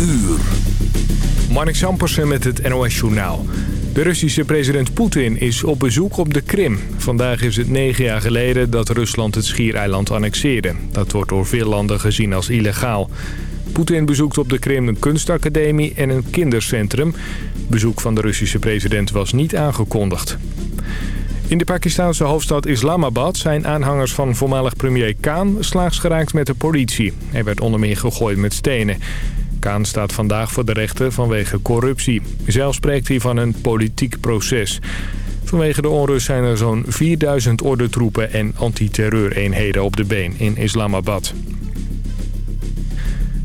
uur. Marnik Sampersen met het NOS-journaal. De Russische president Poetin is op bezoek op de Krim. Vandaag is het negen jaar geleden dat Rusland het schiereiland annexeerde. Dat wordt door veel landen gezien als illegaal. Poetin bezoekt op de Krim een kunstacademie en een kindercentrum. Bezoek van de Russische president was niet aangekondigd. In de Pakistanse hoofdstad Islamabad zijn aanhangers van voormalig premier Khan slaags geraakt met de politie. Hij werd onder meer gegooid met stenen. Kaan staat vandaag voor de rechter vanwege corruptie. Zelf spreekt hij van een politiek proces. Vanwege de onrust zijn er zo'n 4000 ordentroepen en antiterreureenheden op de been in Islamabad.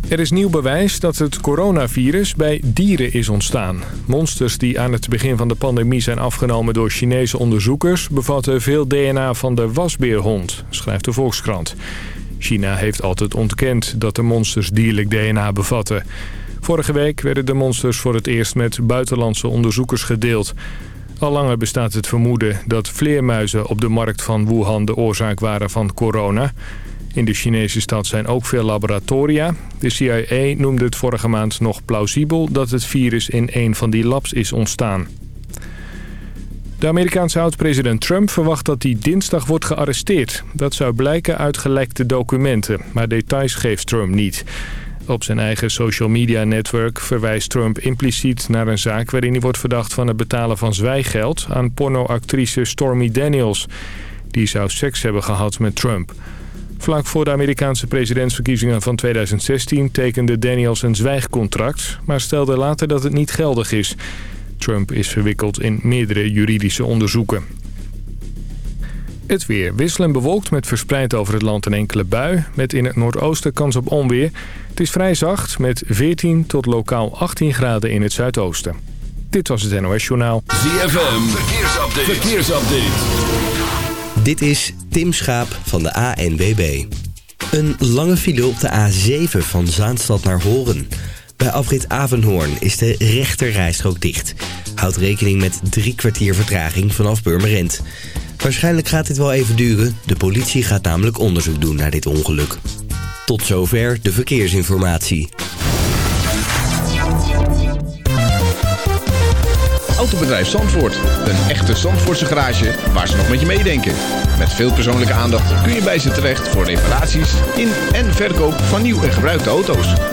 Er is nieuw bewijs dat het coronavirus bij dieren is ontstaan. Monsters die aan het begin van de pandemie zijn afgenomen door Chinese onderzoekers... bevatten veel DNA van de wasbeerhond, schrijft de Volkskrant. China heeft altijd ontkend dat de monsters dierlijk DNA bevatten. Vorige week werden de monsters voor het eerst met buitenlandse onderzoekers gedeeld. Al langer bestaat het vermoeden dat vleermuizen op de markt van Wuhan de oorzaak waren van corona... In de Chinese stad zijn ook veel laboratoria. De CIA noemde het vorige maand nog plausibel dat het virus in een van die labs is ontstaan. De Amerikaanse oud-president Trump verwacht dat hij dinsdag wordt gearresteerd. Dat zou blijken uit gelekte documenten, maar details geeft Trump niet. Op zijn eigen social media netwerk verwijst Trump impliciet naar een zaak... waarin hij wordt verdacht van het betalen van zwijgeld aan pornoactrice Stormy Daniels. Die zou seks hebben gehad met Trump. Vlak voor de Amerikaanse presidentsverkiezingen van 2016 tekende Daniels een zwijgcontract... maar stelde later dat het niet geldig is. Trump is verwikkeld in meerdere juridische onderzoeken. Het weer wisselend bewolkt met verspreid over het land een enkele bui... met in het noordoosten kans op onweer. Het is vrij zacht met 14 tot lokaal 18 graden in het zuidoosten. Dit was het NOS Journaal. ZFM, verkeersupdate. verkeersupdate. Dit is Tim Schaap van de ANWB. Een lange file op de A7 van Zaanstad naar Horen. Bij afrit Avenhoorn is de rechterrijstrook dicht. Houd rekening met drie kwartier vertraging vanaf Purmerend. Waarschijnlijk gaat dit wel even duren. De politie gaat namelijk onderzoek doen naar dit ongeluk. Tot zover de verkeersinformatie. Autobedrijf Zandvoort. Een echte Zandvoortse garage waar ze nog met je meedenken. Met veel persoonlijke aandacht kun je bij ze terecht voor reparaties in en verkoop van nieuw en gebruikte auto's.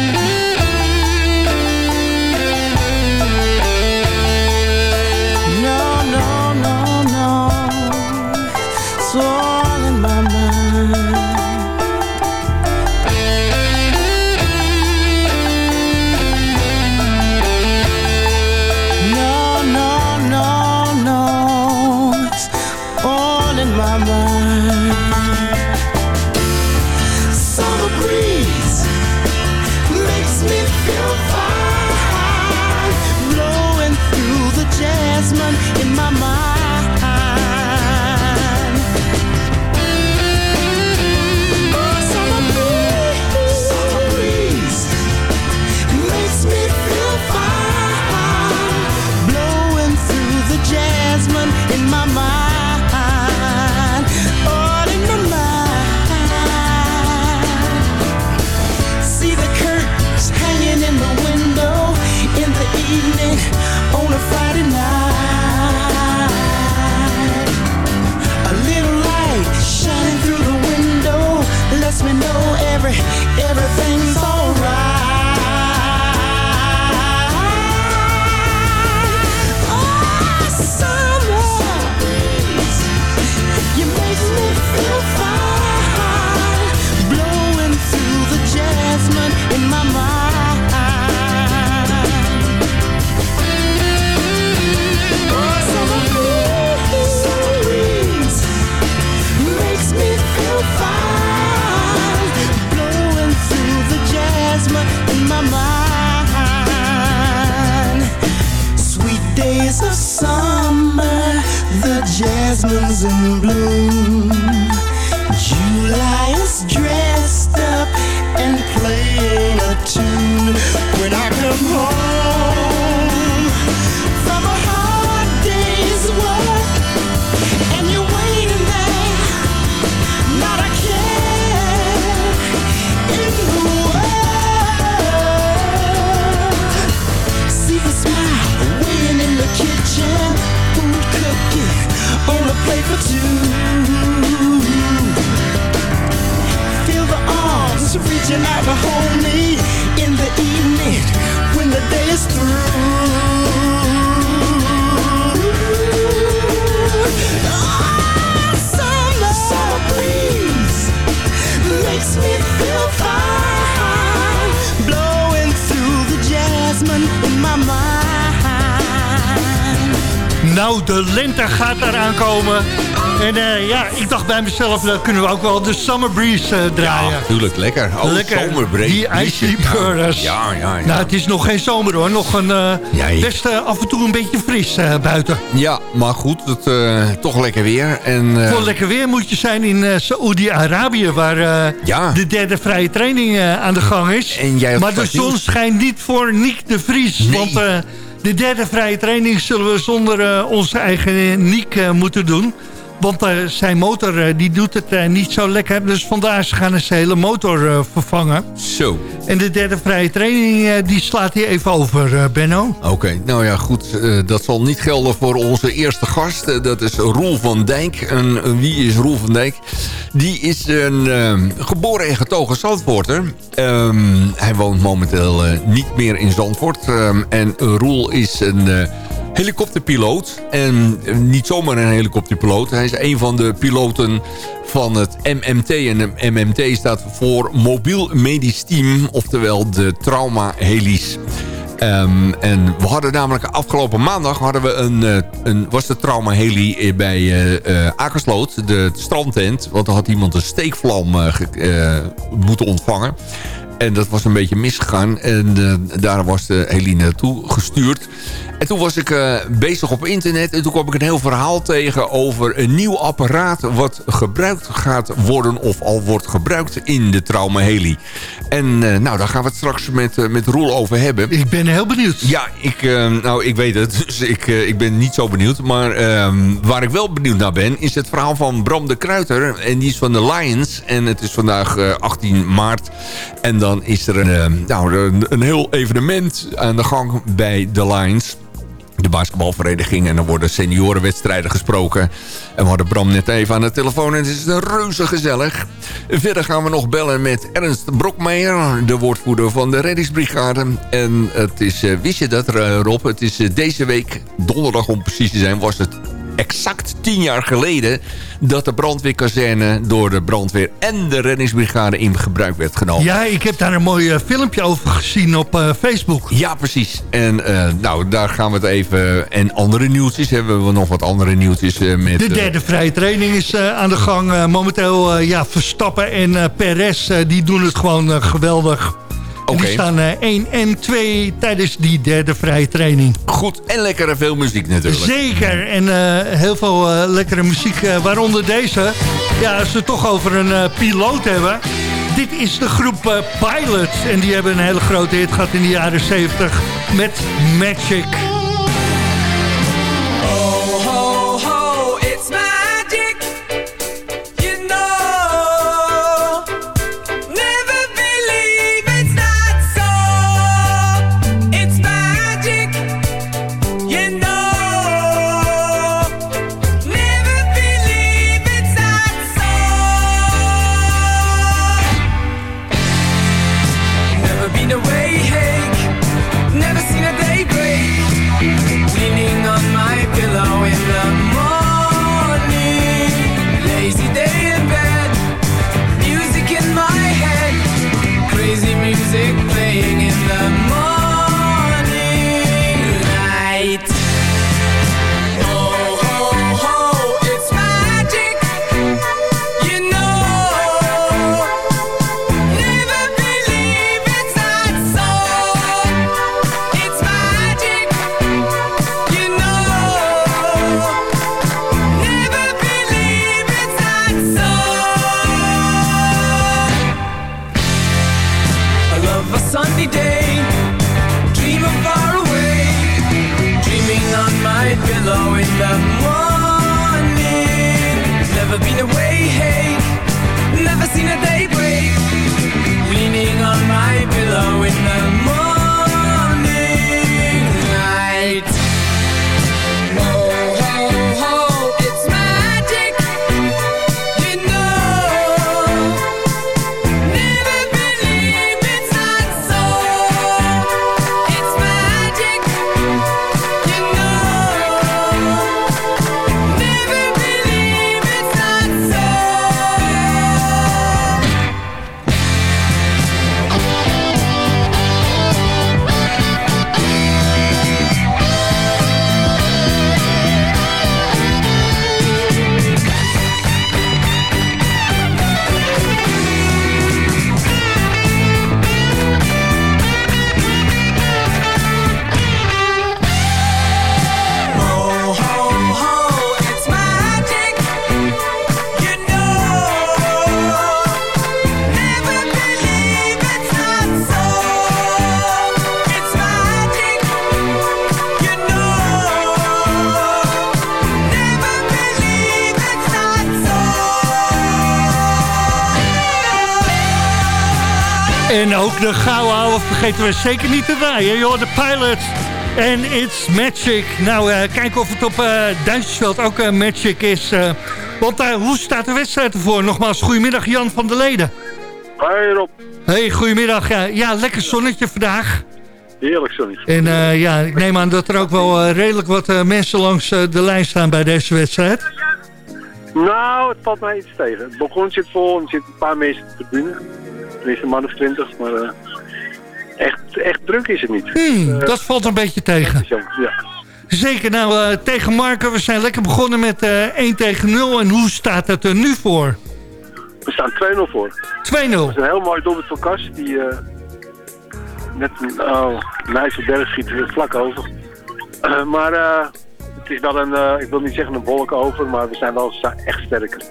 Me in the evening when the day is through. Fine, blowing through the jasmine in my. Nou, de lente gaat eraan komen. En eh, ja, ik dacht bij mezelf, dan kunnen we ook wel de Summer Breeze eh, draaien. Ja, natuurlijk. Lekker. Oh, Lekker. Die Icy Burgers. Ja, ja, ja. Nou, het is nog geen zomer hoor. Nog een, je- best af en toe een beetje fris buiten. Ja, maar goed, het, toch lekker weer. En, Voor lekker weer moet je zijn in Saoedi-Arabië... waar de derde vrije training aan de gang is. En jij maar de zon schijnt niet voor Niek de Vries. Nee. Want de derde vrije training zullen we zonder onze eigen Niek moeten doen. Want eh, zijn motor eh, die doet het eh, niet zo lekker. Dus vandaar ze gaan ze zijn hele motor vervangen. Zo. En de derde vrije training die slaat hij even over, Benno. Oké, nou ja, goed. dat zal niet gelden voor onze eerste gast. Dat is Roel van Dijk. En wie is Roel van Dijk? Die is een geboren en getogen Zandvoorter. Ehm, hij woont momenteel niet meer in Zandvoort. Ehm, en Roel is een... Helikopterpiloot. En eh, niet zomaar een helikopterpiloot. Hij is een van de piloten van het MMT. En MMT staat voor Mobiel Medisch Team. Oftewel de trauma-helis. Ehm, en we hadden namelijk afgelopen maandag hadden we een, eh, een, was de trauma-heli bij eh eh, Akersloot, de strandtent. Want er had iemand een steekvlam moeten ontvangen. En dat was een beetje misgegaan. En eh, daar was de heli naartoe gestuurd. En toen was ik eh, bezig op internet. En toen kwam ik een heel verhaal tegen over een nieuw apparaat... wat gebruikt gaat worden of al wordt gebruikt in de trauma-heli. En eh, nou, daar gaan we het straks met, met Roel over hebben. Ik ben heel benieuwd. Ja, ik, nou, ik weet het. Dus ik, ik ben niet zo benieuwd. Maar ehm, waar ik wel benieuwd naar ben... is het verhaal van Bram de Kruiter. En die is van de Lions. En het is vandaag eh, 18 maart. En dan is er een, eh, nou, een, een heel evenement aan de gang bij de Lions de basketbalvereniging. En dan worden seniorenwedstrijden gesproken. En we hadden Bram net even aan de telefoon. En het is reuze gezellig. Verder gaan we nog bellen met Ernst Brokmeijer. De woordvoerder van de reddingsbrigade. En het is, eh, wist je dat eh, Rob? Het is deze week, donderdag om precies te zijn, was het exact tien jaar geleden... dat de brandweerkazerne door de brandweer en de reddingsbrigade in gebruik werd genomen. Ja, ik heb daar een mooi eh, filmpje over gezien op eh, Facebook. Ja, precies. En eh, nou, daar gaan we het even... En andere nieuwtjes hebben we nog wat andere nieuwtjes met... De derde vrije training is aan de gang. Momenteel, ja, Verstappen en Perez, die doen het gewoon geweldig. Oké. Die staan eh 1 en 2 tijdens die derde vrije training. Goed, en lekker en veel muziek natuurlijk. Zeker. En eh, heel veel eh, lekkere muziek, eh, waaronder deze. Ja, als we het toch over een eh, piloot hebben. Dit is de groep eh, Pilot. En die hebben een hele grote hit gehad in de jaren 70 met Magic. Ook de gouden ouwe vergeten we zeker niet te draaien. Joh, de Pilot en It's Magic. Nou, eh, kijken of het op eh Duitsersveld ook eh, Magic is. eh. want hoe staat de wedstrijd ervoor? Nogmaals, goedemiddag Jan van der Leden. Hoi Rob, Hey, goedemiddag. Ja, lekker zonnetje vandaag. heerlijk zonnetje. En ja, ik neem aan dat er ook wel redelijk wat mensen langs de lijn staan bij deze wedstrijd. Nou, het valt mij iets tegen. Het balkon zit vol en er zitten een paar mensen op de tribune. Tenminste, een man of twintig, maar eh, echt, echt druk is het niet. Hmm, dat valt een beetje tegen. Ja. Zeker, nou eh, tegen Marken, we zijn lekker begonnen met eh 1 tegen 0. En hoe staat het er nu voor? 2-0. We staan 2-0 voor. Het is een heel mooi doelpunt van Kas, die eh, net een oh, Nijsselberg schiet er vlak over. Eh, maar eh, het is wel een, eh, ik wil niet zeggen een wolk over, maar we zijn wel echt sterker.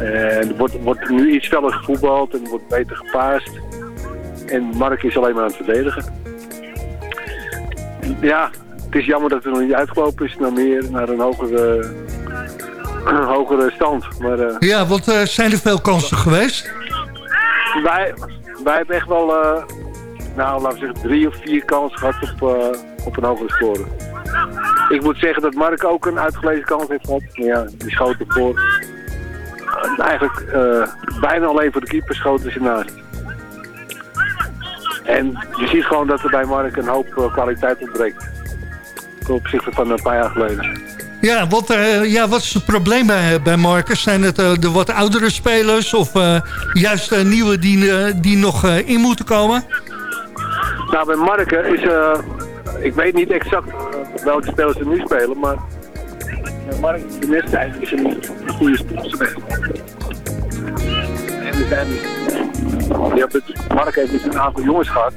En er wordt, wordt nu iets feller gevoetbald en wordt beter gepaast. En Mark is alleen maar aan het verdedigen. Ja, het is jammer dat het nog niet uitgelopen is naar meer, naar een hogere, hogere stand. Maar eh, Ja, want eh, zijn er veel kansen geweest? wij, wij hebben echt wel, eh, nou laten we zeggen, drie of vier kansen gehad op, eh, op een hogere score. Ik moet zeggen dat Mark ook een uitgelezen kans heeft gehad. Ja, die schoot ervoor. Eh, eigenlijk eh, bijna alleen voor de keeper schoten ze naast. En je ziet gewoon dat er bij Mark een hoop eh, kwaliteit ontbreekt. Ten opzichte van een paar jaar geleden. Ja, wat, eh, ja, wat is het probleem bij, bij Marcus? Zijn het de wat oudere spelers of eh, juist nieuwe die, die nog in moeten komen? Nou, bij Marken is, ik weet niet exact welke spelers er nu spelen, maar in de is een, een goede sponsor. En er zijn, je hebt het, Mark heeft dus een aantal jongens gehad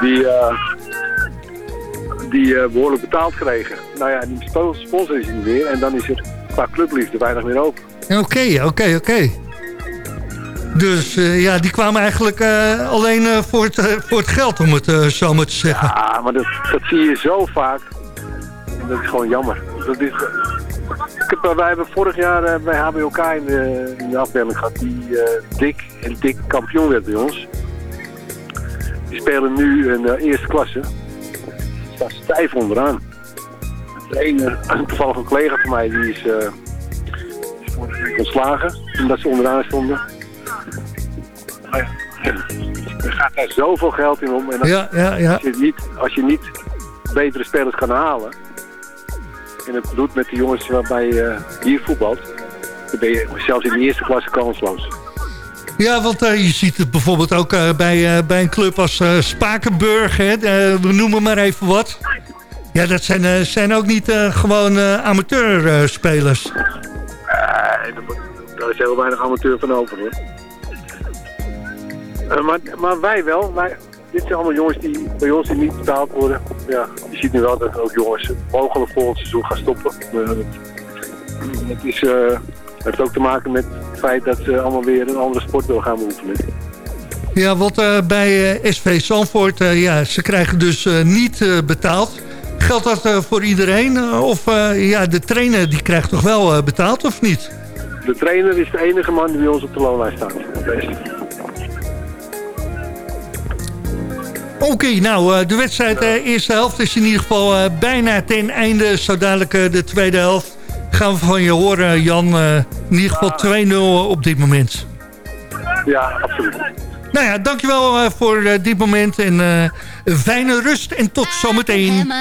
die, eh, die eh, behoorlijk betaald kregen. Nou ja, die spo- sponsor is niet meer en dan is er qua clubliefde weinig meer over. Oké, oké, oké. Dus eh, ja, die kwamen eigenlijk alleen voor, het, voor het geld, om het zo maar te zeggen. Ja, maar dat, dat zie je zo vaak. En dat is gewoon jammer. Dat is, ik heb, eh, wij hebben vorig jaar eh, bij HBOK in de, in de afdeling gehad die eh, Dick en Dick kampioen werd bij ons. Die spelen nu in de eerste klasse. Ze staan stijf onderaan. De ene, toevallig een collega van mij, die is, ontslagen. Omdat ze onderaan stonden. Maar er gaat daar zoveel geld in om. En als, Ja, ja, ja. als, je niet, als je niet betere spelers kan halen... en het doet met de jongens waarbij je hier voetbalt... dan ben je zelfs in de eerste klasse kansloos. Ja, want eh, je ziet het bijvoorbeeld ook eh, bij, eh, bij een club als eh, Spakenburg. Hè, eh, we noemen maar even wat. Ja, dat zijn, eh, zijn ook niet eh, gewoon eh, amateurspelers. Nee, daar is heel weinig amateur van over hoor. Eh, maar, maar wij wel. Wij, dit zijn allemaal jongens die bij ons die niet betaald worden. Ja, ziet nu wel dat ook jongens mogelijk volgend seizoen gaan stoppen. Maar het, is, eh, het heeft ook te maken met het feit dat ze allemaal weer een andere sport willen gaan beoefenen. Ja, want eh, bij eh, SV Zandvoort, eh, ja, ze krijgen dus eh, niet eh, betaald. Geldt dat eh, voor iedereen? eh, of eh, ja, de trainer die krijgt toch wel eh, betaald of niet? De trainer is de enige man die bij ons op de loonlijst staat. Oké, nou, eh, de wedstrijd eh, eerste helft is in ieder geval eh, bijna ten einde. Zo dadelijk de tweede helft gaan we van je horen, Jan. eh, in ieder geval 2-0 op dit moment. Ja, absoluut. Nou ja, dankjewel voor dit moment en eh, een fijne rust en tot zometeen.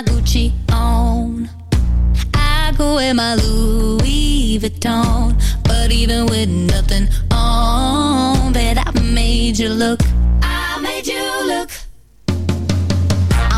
go in my Louis Vuitton. But even with nothing on, bet I made you look.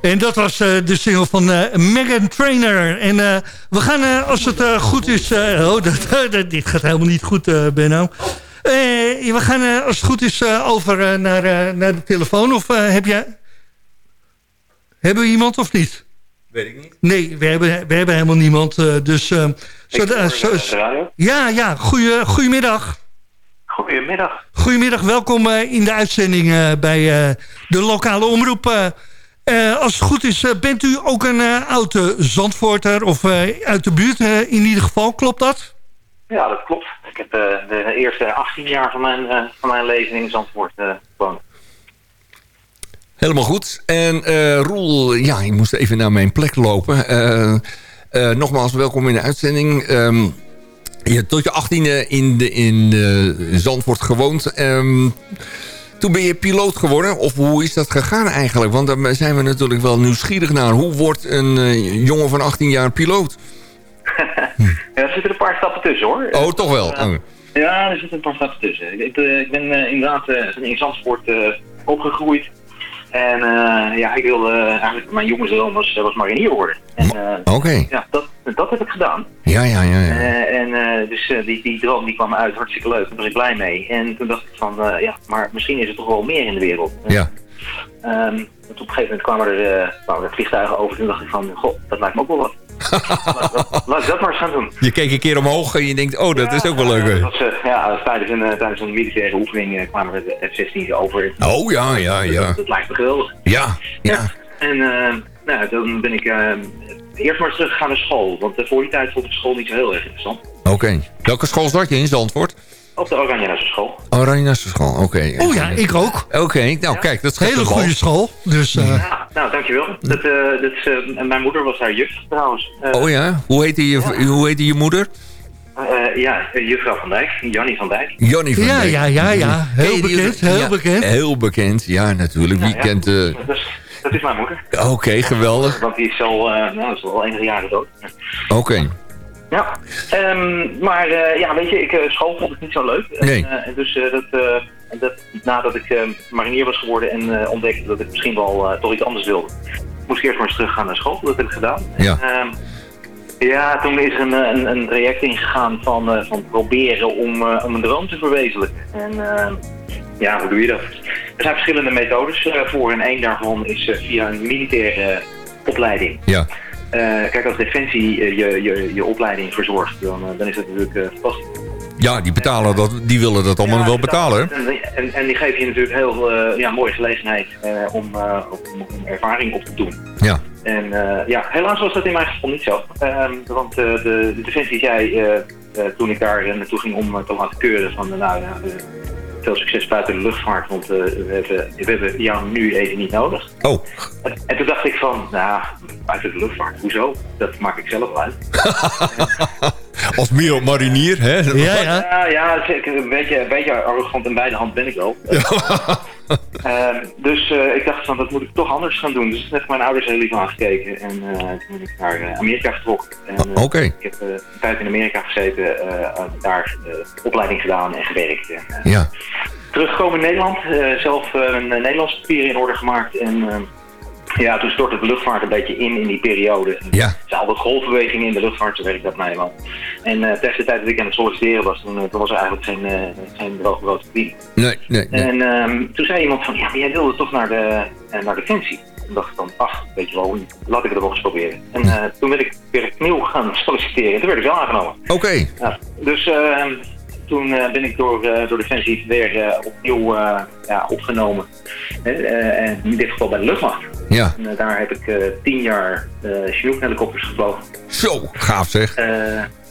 En dat was eh, de single van eh, Megan Trainer. En eh, we gaan, als het goed is... oh, dat, dat- dit gaat helemaal niet goed, Benno. We gaan, als het goed is, over naar, naar de telefoon. Of heb jij... Hebben we iemand of niet? Weet ik niet. Nee, we hebben, we hebben helemaal niemand. dus... zo, zo- ja, ja. Goeie, goedemiddag. Goedemiddag. Goedemiddag, welkom in de uitzending bij de lokale omroep. Eh, als het goed is, eh, bent u ook een eh oude Zandvoorter of eh, uit de buurt in ieder geval, klopt dat? Ja, dat klopt. Ik heb eh, de eerste 18 jaar van mijn, eh, van mijn leven in Zandvoort eh gewoond. Helemaal goed. En eh, Roel, ja, ik moest even naar mijn plek lopen. Eh, eh, nogmaals, welkom in de uitzending. Ehm, je hebt tot je achttiende in, de, in Zandvoort gewoond. Ehm, toen ben je piloot geworden. Of hoe is dat gegaan eigenlijk? Want daar zijn we natuurlijk wel nieuwsgierig naar. Hoe wordt een eh, jongen van 18 jaar piloot? Ja, er zitten een paar stappen tussen hoor. Oh, toch wel? Oh. Ja, er zitten een paar stappen tussen. Ik, ik, eh, ik ben eh, inderdaad in Zandvoort opgegroeid. En eh, ja, ik wilde eigenlijk, mijn jongensdroom was, was marinier worden. En, eh, Oké. Ja, dat, dat heb ik gedaan. Ja, ja, ja. ja. Eh, en dus die, die droom die kwam uit, hartstikke leuk, daar was ik blij mee. En toen dacht ik van, ja, maar misschien is er toch wel meer in de wereld. ja. Ehm, want op een gegeven moment kwamen er, kwamen er vliegtuigen over. Toen dacht ik van, goh, dat lijkt me ook wel wat. Laat, ik dat maar eens gaan doen. Je keek een keer omhoog en je denkt, oh, dat is ook wel leuk. Hè? dat ja, tijdens een, eh, tijdens een militaire oefening eh, kwamen er de F-16 over. Oh, ja, ja, ja. Dat, dat lijkt me geweldig. Ja, ja. En eh, nou, toen ben ik eerst maar eens teruggegaan naar school. Want voor die tijd vond ik school niet zo heel erg interessant. Oké. Welke school zat je in Zandvoort? Op de Oranje school. Oranje school, oké. Oh ja, ik ook. Oké, nou kijk, dat scheelt Hele de bal. goede school. Dus eh, Ja, nou, dankjewel. Dat, eh, dat is, eh, mijn moeder was daar juf trouwens. Eh, Oh ja? Hoe heette je, hoe heette je moeder? eh, ja, juffrouw van Dijk, Jannie van Dijk. Jannie van ja, Dijk. ja, ja, ja. Ken Heel bekend, heel ja, bekend. Heel bekend, ja natuurlijk. Wie Ja, ja. kent... eh, Dat, is, dat is mijn moeder. Oké, geweldig. Want die is al, eh, nou, is al enige jaren dood. Oké. Ja, ehm, maar eh, ja, weet je, ik, eh, school vond ik niet zo leuk. En, Nee. eh, dus dat, dat, nadat ik marinier was geworden en ontdekte dat ik misschien wel toch iets anders wilde, moest ik eerst maar eens teruggaan naar school. Dat heb ik gedaan. Ja. En, ehm, ja, toen is er een, een, een traject ingegaan van, van proberen om, om een droom te verwezenlijken. En ehm, ja, hoe doe je dat? Er zijn verschillende methodes voor en één daarvan is via een militaire opleiding. Ja. Eh, kijk, als Defensie eh, je, je, je opleiding verzorgt, dan, eh, dan is dat natuurlijk fantastisch. Ja, die, betalen dat, die willen dat allemaal Ja, wel betalen. En, en, en die geven je natuurlijk heel ja, mooie gelegenheid om, om, om ervaring op te doen. Ja. En ja, helaas was dat in mijn geval niet zo. Ehm, want de, de Defensie zei toen ik daar naartoe ging om te laten keuren van, nou ja, veel succes buiten de luchtvaart, want eh, we, hebben, we hebben jou nu even niet nodig. Oh, En, en toen dacht ik van, nou, buiten de luchtvaart, hoezo? Dat maak ik zelf uit. als meer marinier, hè? Ja, ja. Ja, ja, zeker. Een beetje, een beetje arrogant in beide handen ben ik wel. Ehm, dus eh, ik dacht van, dat moet ik toch anders gaan doen. Dus toen heb mijn ouders heel lief aangekeken. En eh, toen ben ik naar eh, Amerika getrokken. En, Oké. Ik heb een tijd in Amerika gezeten, daar opleiding gedaan en gewerkt. En, Ja. teruggekomen in Nederland, zelf een Nederlands papier in orde gemaakt. En ja, toen stortte de luchtvaart een beetje in in die periode. Ja. Er zijn altijd golfbewegingen in de luchtvaart, zo werkt dat mij wel. En eh tegen de tijd dat ik aan het solliciteren was, toen, eh, toen was er eigenlijk geen, uh, geen droog brood te verdienen. Nee, nee, nee. En ehm, toen zei iemand van, ja, maar jij wilde toch naar de, naar Defensie? Toen dacht ik dan, ach, weet je wel, laat ik het er wel eens proberen. En toen ben ik weer opnieuw gaan solliciteren. Toen werd ik wel aangenomen. Oké. Ja, dus ehm, toen eh, ben ik door, eh, door Defensie weer eh, opnieuw eh, ja, opgenomen. En in dit geval bij de luchtmacht. Ja. En, daar heb ik eh, tien jaar uh, Chinook-helikopters gevlogen. Zo, gaaf zeg. Eh,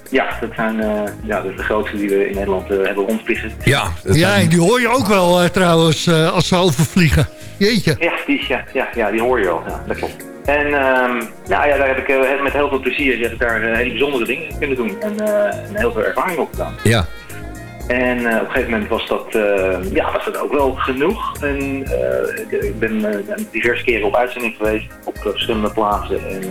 ja, dat zijn eh, ja, dus de grootste die we in Nederland hebben rondvliegen. Ja. dat Ja, zijn- die hoor je ook wel trouwens eh, als ze overvliegen. Jeetje. Ja, die, ja, ja, ja, die hoor je wel. Ja, dat klopt. En ehm, nou ja, daar heb ik met heel veel plezier heb ik daar hele bijzondere dingen kunnen doen. En, eh, en heel veel ervaring op gedaan. Ja. En eh, op een gegeven moment was dat, eh, ja, was dat ook wel genoeg. En eh, ik- ben diverse keren op uitzending geweest, op verschillende plaatsen. En,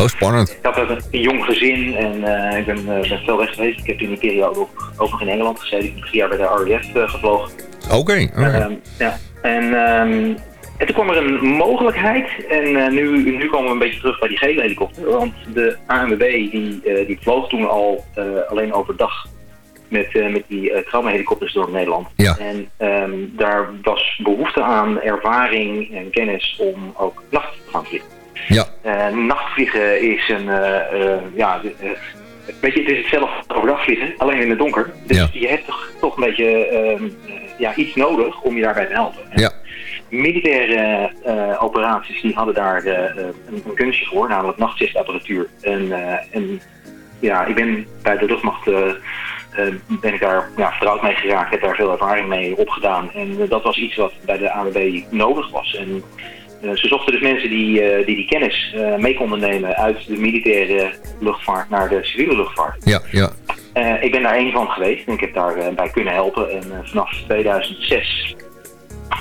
Oh, spannend. ik had een, een jong gezin en ik ben, ben veel weg geweest. Ik heb in die periode ook, ook nog in Engeland gezeten. Ik heb drie jaar bij de RAF gevlogen. Oké. Ehm, ja. En, ehm, en toen kwam er een mogelijkheid. En nu, nu komen we een beetje terug bij die gele helikopter. Want de ANWB die, die vloog toen al alleen overdag met, eh, met die uh, traumahelikopters door Nederland. Ja. En ehm, daar was behoefte aan ervaring en kennis om ook nacht te gaan vliegen. Ja. Eh, nachtvliegen is een, ja, weet je, het is hetzelfde als overdag vliegen, alleen in het donker. Dus Ja. je hebt toch, toch een beetje ehm, eh, ja, iets nodig om je daarbij te helpen. En Ja. Militaire operaties die hadden daar een, een kunstje voor, namelijk nachtzichtapparatuur. En, en ja, ik ben bij de luchtmacht ben ik daar ja, vertrouwd mee geraakt, heb daar veel ervaring mee opgedaan. En eh, dat was iets wat bij de ANWB nodig was. En eh, ze zochten dus mensen die eh, die, die kennis eh, mee konden nemen uit de militaire luchtvaart naar de civiele luchtvaart. Ja, ja. Eh, ik ben daar één van geweest en ik heb daarbij bij kunnen helpen. En eh, vanaf 2006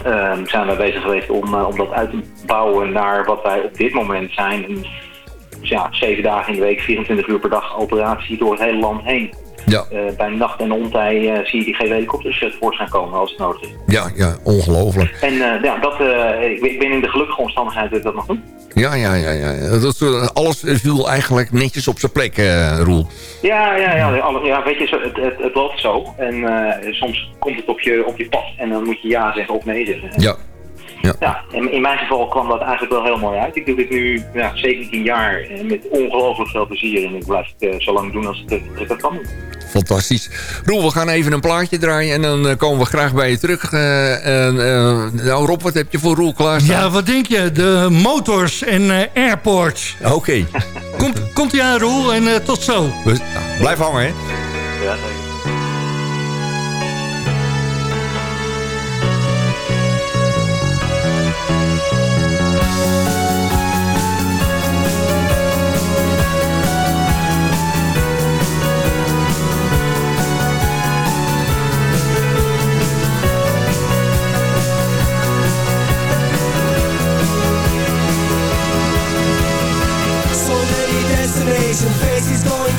ehm, zijn we bezig geweest om, eh, om dat uit te bouwen naar wat wij op dit moment zijn. Een, ja, zeven dagen in de week, 24 uur per dag operatie door het hele land heen. Ja. Eh, bij nacht en ontij eh, zie je die helikopters uh, gaan komen als het nodig is. Ja, ja, ongelooflijk. En uh, ja, dat, uh, ik, ben in de gelukkige omstandigheid dat ik dat mag doen. Ja, ja, ja. ja. Dat, alles viel eigenlijk netjes op zijn plek, uh, Roel. Ja, ja, ja, alle, ja weet je, het, het, het loopt zo. En uh, soms komt het op je, op je pad en dan moet je ja zeggen of nee zeggen. Ja. Ja. ja, en in mijn geval kwam dat eigenlijk wel heel mooi uit. Ik doe dit nu ja, 17 jaar en met ongelooflijk veel plezier. En ik blijf het uh, zo lang doen als ik het kan doen. Fantastisch. Roel, we gaan even een plaatje draaien en dan uh, komen we graag bij je terug. Uh, en, nou Rob, wat heb je voor Roel klaarstaan? Ja, wat denk je? De motors en airports. Oké. Okay. komt, komt ie aan Roel en tot zo. Blijf hangen, hè?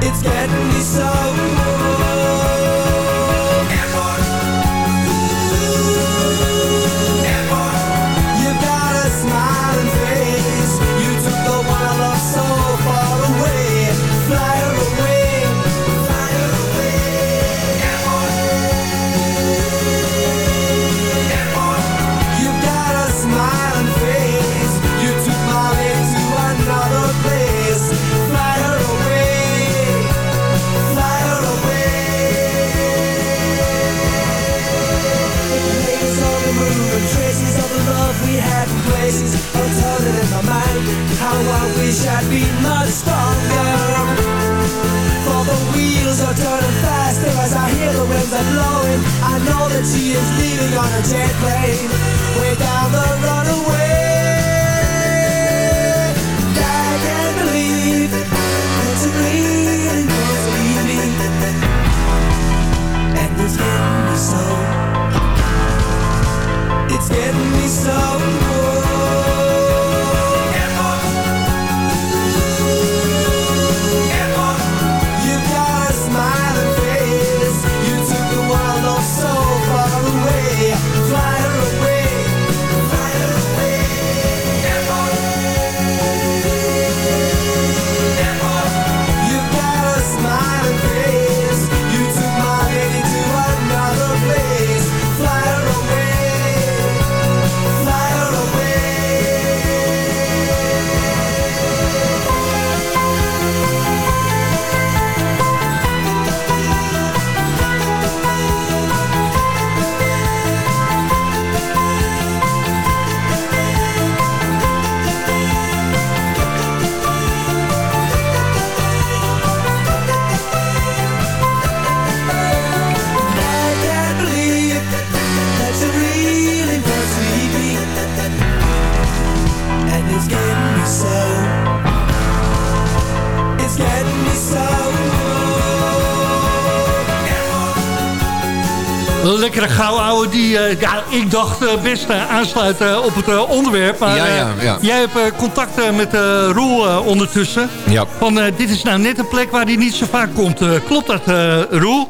It's getting me so. Ik dacht eh, best eh, aansluiten op het eh, onderwerp. Maar Ja, eh, ja, ja. jij hebt eh, contact eh, met eh, Roel eh, ondertussen. Ja. Van, eh, dit is nou net een plek waar hij niet zo vaak komt. Eh, klopt dat, eh, Roel?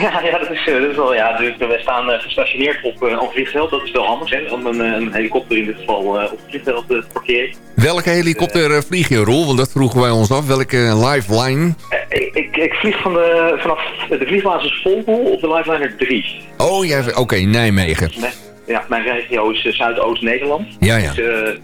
Ja, ja, dat is, eh, dat is wel, ja, dus we staan eh, gestationeerd op, eh, op vliegveld. Dat is wel handig, hè, om een, een helikopter in dit geval op het vliegveld te parkeren. Welke helikopter vlieg je, Roel? Want dat vroegen wij ons af. Welke lifeline? Ik, ik, ik vlieg van de, vanaf de vliegbasis Volkel op de Lifeliner 3. Oh, ja, oké, Nijmegen. Nee, ja, mijn regio is Zuidoost-Nederland. Ja, ja. Dus,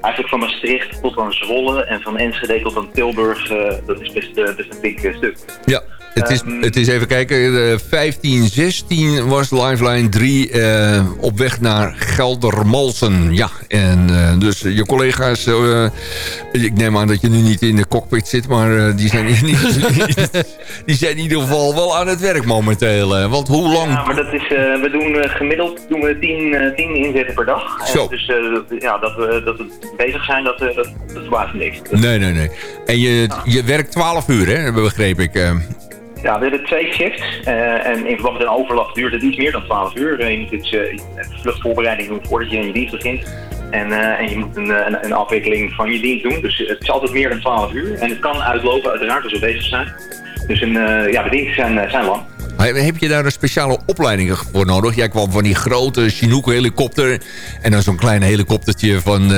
eigenlijk van Maastricht tot aan Zwolle en van Enschede tot aan Tilburg. dat is best, best een dik eh, stuk. Ja, het is, Ehm, het is even kijken. eh, 15, 16 was Lifeline 3 eh, op weg naar Geldermalsen. Ja, en eh, dus je collega's... eh, ik neem aan dat je nu niet in de cockpit zit... maar eh, die, zijn, niet, die zijn in ieder geval wel aan het werk momenteel. eh, want hoe lang... Ja, maar dat is, eh, we doen eh, gemiddeld doen we 10 eh, 10 inzetten per dag. Zo. dus eh, dat- ja, dat, we, dat we bezig zijn, dat, eh, dat, dat verbaast me niks. Nee, nee, nee. En je, je werkt 12 uur, hè? begreep ik. Ja, we hebben twee shifts. eh, en in verband met een overlap duurt het iets meer dan 12 uur. Je moet iets, eh, vluchtvoorbereiding doen voordat je in je dienst begint. En, en je moet een, een, afwikkeling van je dienst doen. Dus het is altijd meer dan 12 uur. En het kan uitlopen, uiteraard, als we bezig zijn. Dus een, ja, de diensten zijn, zijn lang. Heb je daar een speciale opleiding voor nodig? Jij kwam van die grote Chinook helikopter en dan zo'n klein helikoptertje van,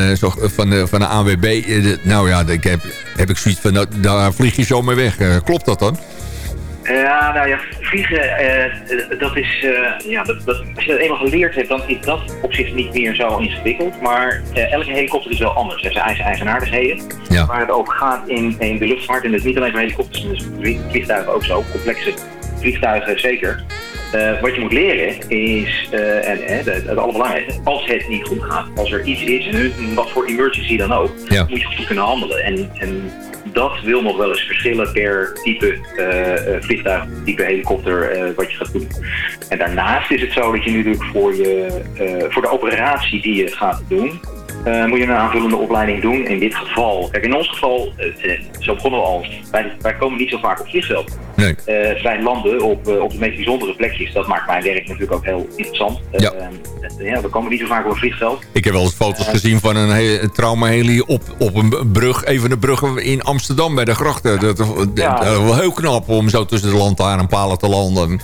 van, van de AWB. Nou ja, ik heb, heb ik zoiets van, nou, daar vlieg je zo mee weg. Klopt dat dan? Ja, nou ja, vliegen, eh, dat is, eh, ja, dat, dat, als je dat eenmaal geleerd hebt, dan is dat op zich niet meer zo ingewikkeld. Maar eh, elke helikopter is wel anders. Er zijn eigen eigenaardigheden. Ja. Waar het over gaat in, in de luchtvaart, en dat is niet alleen voor helikopters, dus vlie- vliegtuigen ook zo, complexe vliegtuigen zeker. Wat je moet leren is, en het, allerbelangrijkste, als het niet goed gaat, als er iets is, wat voor emergency dan ook, Ja. moet je goed kunnen handelen. En, en dat wil nog wel eens verschillen per type eh, vliegtuig, type helikopter, eh, wat je gaat doen. En daarnaast is het zo dat je nu natuurlijk voor, je, voor de operatie die je gaat doen, eh, moet je een aanvullende opleiding doen. In dit geval, kijk in ons geval, eh, eh, zo begonnen we al, wij, wij komen niet zo vaak op vliegveld. Nee. Wij landen op, op de meest bijzondere plekjes. Dat maakt mijn werk natuurlijk ook heel interessant. Ja. ja, we komen niet zo vaak op een vliegveld. Ik heb wel eens foto's gezien van een, he- een traumaheli op, op een brug. Even de brug in Amsterdam bij de grachten. Dat, dat, heel knap om zo tussen de lantaarnpalen te landen.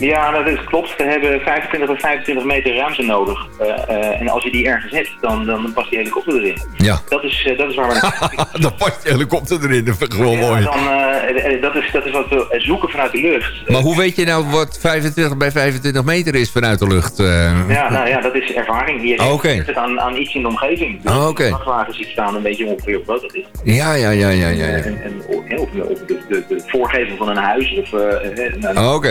Ja, dat is, klopt. We hebben 25 tot 25 meter ruimte nodig. Eh, eh, en als je die ergens hebt, dan, dan past die helikopter erin. Ja. Dat is, eh, dat is waar we Dan past je helikopter erin. Dat vind ik gewoon Ja, mooi. dan, dat, is, dat is wat we zoeken vanuit de lucht. Maar hoe weet je nou wat 25 bij 25 meter is vanuit de lucht? Ja, nou ja, dat is ervaring. Je Ah, zit aan, aan iets in de omgeving. Dus Ah, oké. Als je een vrachtwagen ziet staan, dan weet je ongeveer hoe groot dat is. Ja, ja, ja, ja, ja. ja. En, en of, of de, de, de voorgevel van een huis of een, een, Ah,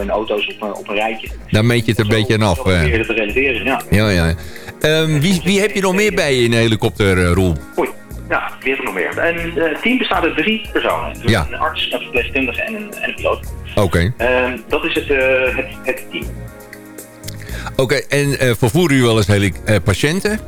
een auto's op, een- op een rijtje. Daar meet je het een beetje aan af. Eh. te realiseren, ja. Ja, ja. Ehm, wie, wie heb je nog meer bij je in de helikopter, eh, Roel? Oei, ja, wie heeft er nog meer? Een eh, team bestaat uit drie personen. Dus Ja. Een arts, een verpleegkundige en een, en een piloot. Oké. Ehm, dat is het, eh, het, het team. Oké, en eh, vervoeren u wel eens eh, patiënten?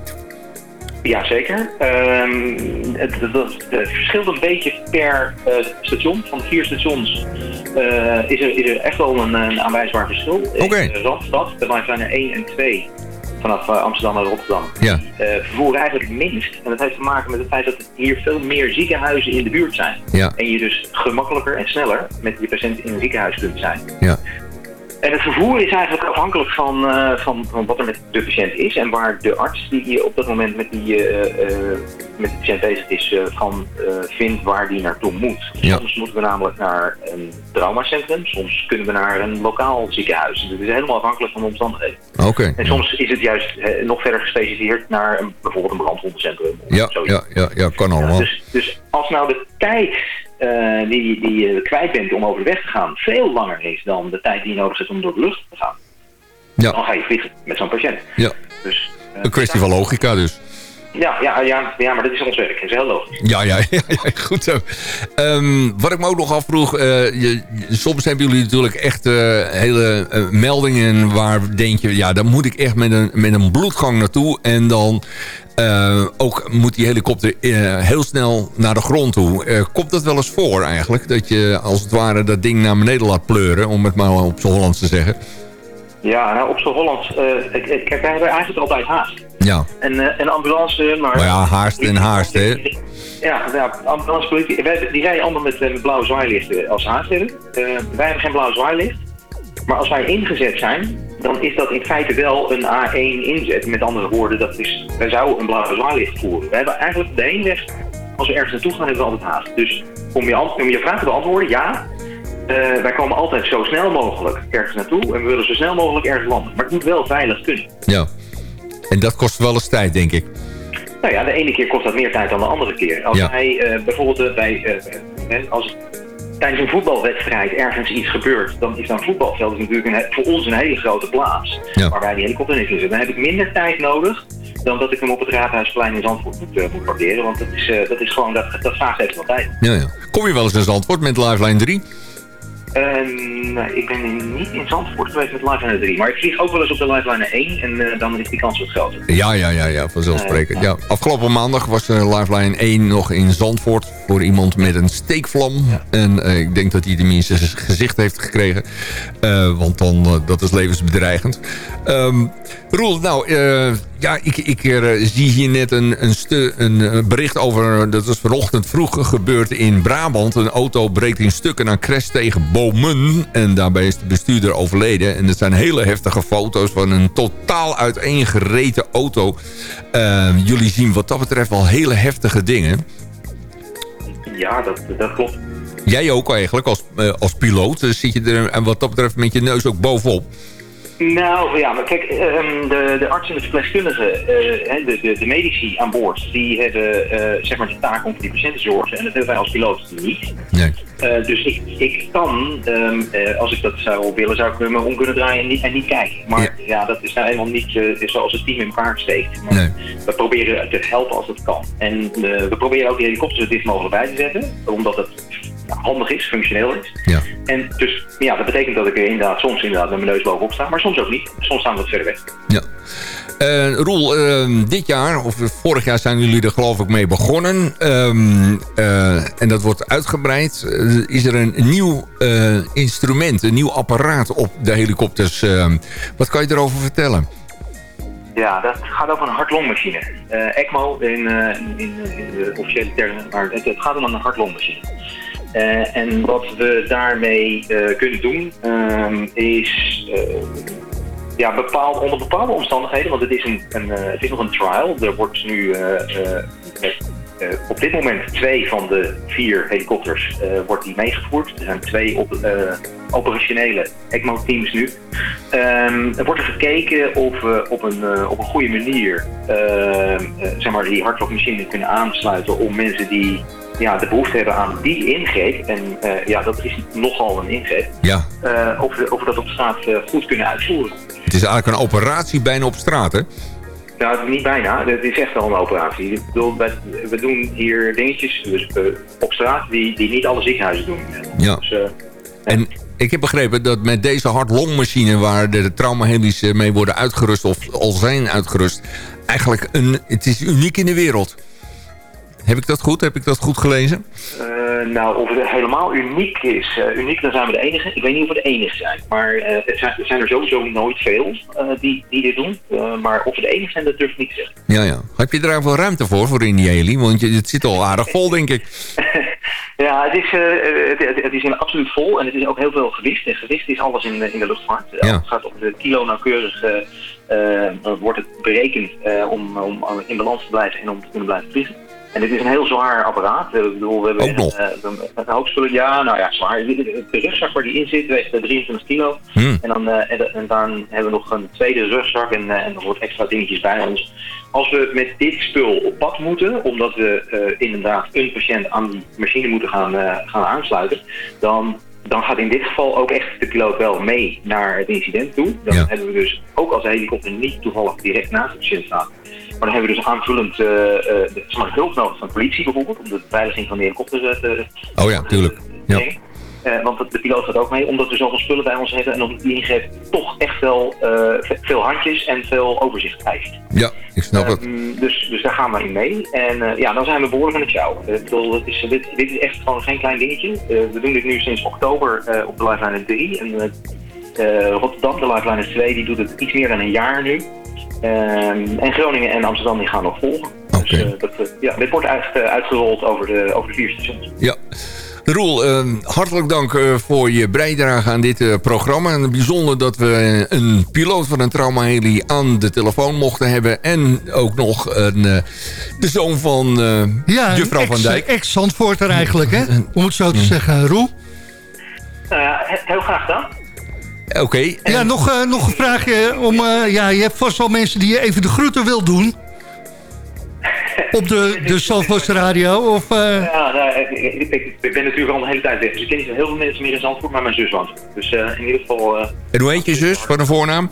Jazeker. Ehm het, het, verschilt een beetje per eh, station. Van vier stations eh, is, er, is er echt wel een, een aanwijsbaar verschil. Oké. In eh, Randstad, de lijnlijnen 1 en 2 vanaf Amsterdam naar Rotterdam. Ja. eh, vervoeren eigenlijk het minst. En dat heeft te maken met het feit dat er hier veel meer ziekenhuizen in de buurt zijn. Ja. En je dus gemakkelijker en sneller met je patiënt in een ziekenhuis kunt zijn. Ja. En het vervoer is eigenlijk afhankelijk van, eh, van, van wat er met de patiënt is en waar de arts die op dat moment met die, eh, eh, met de patiënt bezig is van vindt waar die naartoe moet. Ja. Soms moeten we namelijk naar een traumacentrum, soms kunnen we naar een lokaal ziekenhuis. Dus het is helemaal afhankelijk van de omstandigheden. Oké. En soms is het juist nog verder gespecialiseerd naar een, bijvoorbeeld een brandwondencentrum. of Ja, ja, ja, ja, kan allemaal. Dus, dus als nou de tijd eh, die, die je kwijt bent om over de weg te gaan veel langer is dan de tijd die je nodig hebt om door de lucht te gaan, Ja. dan ga je vliegen met zo'n patiënt. Ja. Dus, eh, Een kwestie van logica dus. Ja, ja, ja, ja, maar dat is ons werk. Dat is heel logisch. Ja, ja, goed zo. Ehm, wat ik me ook nog afvroeg... eh, je, soms hebben jullie natuurlijk echt eh, hele eh, meldingen... waar denk je, ja, daar moet ik echt met een, met een bloedgang naartoe. En dan ook moet die helikopter heel snel naar de grond toe. Komt dat wel eens voor eigenlijk? Dat je als het ware dat ding naar beneden laat pleuren... om het maar op z'n Hollands te zeggen. Ja, nou, op zo'n Holland, eh, ik- ik- kijk, wij hebben eigenlijk altijd haast. Ja, En, eh, en ambulance, maar... maar ja, haast en haast, hè? Ja, ja ambulance politie, wij, die rijden allemaal met, eh, met blauwe zwaailichten als haast hebben. Wij hebben geen blauw zwaailicht. Maar als wij ingezet zijn, dan is dat in feite wel een A1 inzet. Met andere woorden, dat is, wij zouden een blauwe zwaailicht voeren. We hebben eigenlijk de heenweg, als we ergens naartoe gaan, hebben we altijd haast. Dus om je, om je vraag te beantwoorden, ja. Eh, wij komen altijd zo snel mogelijk ergens naartoe en we willen zo snel mogelijk ergens landen. Maar het moet wel veilig kunnen. Ja. En dat kost wel eens tijd, denk ik. Nou ja, de ene keer kost dat meer tijd dan de andere keer. Als Ja. wij eh, bijvoorbeeld eh, bij, als tijdens een voetbalwedstrijd ergens iets gebeurt, dan is dan voetbalveld is natuurlijk een, voor ons een hele grote plaats. Ja. Waar wij die helikopter in zitten. Dan heb ik minder tijd nodig dan dat ik hem op het Raadhuisplein in Zandvoort moet, eh, moet parkeren. Want dat is, dat is gewoon, dat, dat vraagt even wat tijd. Ja, ja. Kom je wel eens in Zandvoort met Lifeline 3? Eh, nee, ik ben niet in Zandvoort geweest met Lifeline 3. Maar ik vlieg ook wel eens op de Lifeline 1 en eh, dan is die kans wat groter. Ja, ja, ja, ja vanzelfsprekend. Ja. Afgelopen maandag was uh, Lifeline 1 nog in Zandvoort... voor iemand met een steekvlam. En uh, ik denk dat hij tenminste zijn gezicht heeft gekregen. Uh, want dan, uh, dat is levensbedreigend. Um, Roel, nou, ja, ik, ik zie hier net een, een, stu, een, bericht over... dat is vanochtend vroeg gebeurd in Brabant. Een auto breekt in stukken aan crash tegen bomen. En daarbij is de bestuurder overleden. En dat zijn hele heftige foto's van een totaal uiteengereten auto. Uh, jullie zien wat dat betreft wel hele heftige dingen. Ja, dat, dat klopt. Jij ook eigenlijk, als, als piloot. Dus zit je er en wat dat betreft met je neus ook bovenop. Nou ja, maar kijk, um, de, de arts en de verpleegkundigen, uh, de, de, de medici aan boord, die hebben uh, zeg maar de taak om voor die patiënten te zorgen. En dat hebben wij als piloot niet. Nee. Eh, dus ik, ik kan, ehm, eh, als ik dat zou willen, zou ik me om kunnen draaien en niet, en niet kijken. Maar ja. dat is nou helemaal niet eh, zoals het team in elkaar steekt. Maar Nee. we proberen te helpen als het kan. En eh, we proberen ook die helikopters het dicht mogelijk bij te zetten. Omdat het handig is, functioneel is. Ja. En dus ja, dat betekent dat ik er inderdaad soms inderdaad met mijn neus bovenop sta. Maar soms ook niet. Soms staan we wat verder weg. Ja. Eh, Roel, eh, dit jaar, of vorig jaar zijn jullie er geloof ik mee begonnen. Ehm, eh, en dat wordt uitgebreid. Eh, is er een nieuw instrument, een nieuw apparaat op de helikopters. Ehm, wat kan je erover vertellen? Ja, dat gaat over een hart-longmachine. Eh, ECMO in, in, in de officiële termen, maar het, het gaat om een hart-longmachine. Eh, en wat we daarmee eh, kunnen doen ehm, is eh, ja, bepaald, onder bepaalde omstandigheden, want het is, een, een, het is nog een trial. Er wordt nu op dit moment twee van de vier helikopters wordt die meegevoerd. Er zijn twee op, operationele ECMO-teams nu. Ehm, er wordt er gekeken of we op een, op een goede manier ehm, eh, zeg maar die hartklopmachine kunnen aansluiten om mensen die ja, de behoefte hebben aan die ingreep. En eh, ja, dat is nogal een ingreep. Ja, eh, of, we, of we dat op straat eh, goed kunnen uitvoeren. het is eigenlijk een operatie bijna op straat, hè? Nou, niet bijna. Het is echt wel een operatie. Ik bedoel, we doen hier dingetjes dus, eh, op straat die, die niet alle ziekenhuizen doen. Ja. Dus, En ik heb begrepen dat met deze hart-longmachine... waar de traumaheli's eh, mee worden uitgerust of al zijn uitgerust... eigenlijk een, het is uniek in de wereld. Heb ik dat goed? Heb ik dat goed gelezen? Eh, nou, of het helemaal uniek is. eh, uniek, dan zijn we de enige. Ik weet niet of we de enige zijn. Maar eh, het zijn, er zijn er sowieso nooit veel die, die dit doen. Maar of we de enige zijn, dat durf ik niet te zeggen. Ja, ja. Heb je daar wel ruimte voor, voor in die heli? Want je, het zit al aardig vol, denk ik. Ja, het is, het, is in absoluut vol en het is ook heel veel gewicht. En gewicht is alles in, de- in de luchtvaart. Ja. Het gaat op de kilo nauwkeurig, wordt het berekend om, om in balans te blijven en om te kunnen blijven vliegen. En dit is een heel zwaar apparaat. Eh, Ik bedoel, we hebben Ook nog? eh, een, een. Ja, nou ja, zwaar. De rugzak waar die in zit weegt eh, 23 kilo. Hmm. En, dan, eh, en, en dan hebben we nog een tweede rugzak en, eh, en er wordt extra dingetjes bij ons. Als we met dit spul op pad moeten, omdat we eh, inderdaad een patiënt aan die machine moeten gaan, eh, gaan aansluiten, dan, dan gaat in dit geval ook echt de piloot wel mee naar het incident toe. Dan Ja. hebben we dus, ook als de helikopter niet toevallig direct naast de patiënt staat, maar dan hebben we dus aanvullend maar, hulp nodig van de politie bijvoorbeeld, om de beveiliging van de helikopter eh, te, Oh ja, tuurlijk. Ja. want de- de piloot gaat ook mee, omdat we zoveel spullen bij ons hebben en omdat die ingreep toch echt wel ve- veel handjes en veel overzicht eist. Ja, ik snap het. Ehm, dus, dus daar gaan we in mee. En ja, dan zijn we behoorlijk aan het ik bedoel, het is, dit, dit is echt gewoon geen klein dingetje. We doen dit nu sinds oktober op de Lifeline 3. En Rotterdam, de Lifeline 2, die doet het iets meer dan een jaar nu. Ehm, en Groningen en Amsterdam die gaan nog volgen. Dus eh, dat, eh, ja, dit wordt uit, eh, uitgerold over de, over de vier stations. Ja. Roel, eh, hartelijk dank eh, voor je bijdrage aan dit eh, programma. En bijzonder dat we een piloot van een traumaheli aan de telefoon mochten hebben. En ook nog een, eh, de zoon van eh Ja, juffrouw ex- van Dijk. Ex-Zandvoorter eigenlijk, hè? Om het zo te zeggen, Roel. Nou heel graag gedaan. Oké. en- Ja, nog, eh, nog een vraagje. Om, eh, ja, je hebt vast wel mensen die je even de groeten wil doen. Op de, de radio. Of, eh, Ja, nou, ik, ik, ben natuurlijk al een hele tijd weg. Dus ik ken niet zo heel veel mensen meer in Zandvoort, maar mijn zus woont. Dus eh, in ieder geval eh, En hoe heet je zus van de voornaam?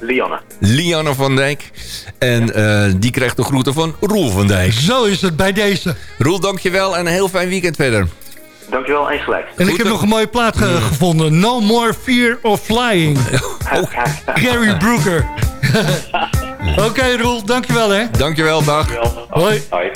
Lianne. Lianne van Dijk. En eh, die krijgt de groeten van Roel van Dijk. zo is het bij deze. Roel, dankjewel en een heel fijn weekend verder. Dankjewel, eens gelijk. En ik heb nog een mooie plaat ge- gevonden. No More Fear of Flying. Gary Brooker. Oké, Roel, dankjewel hè. Dankjewel, dag. Dankjewel. Hoi. Hoi.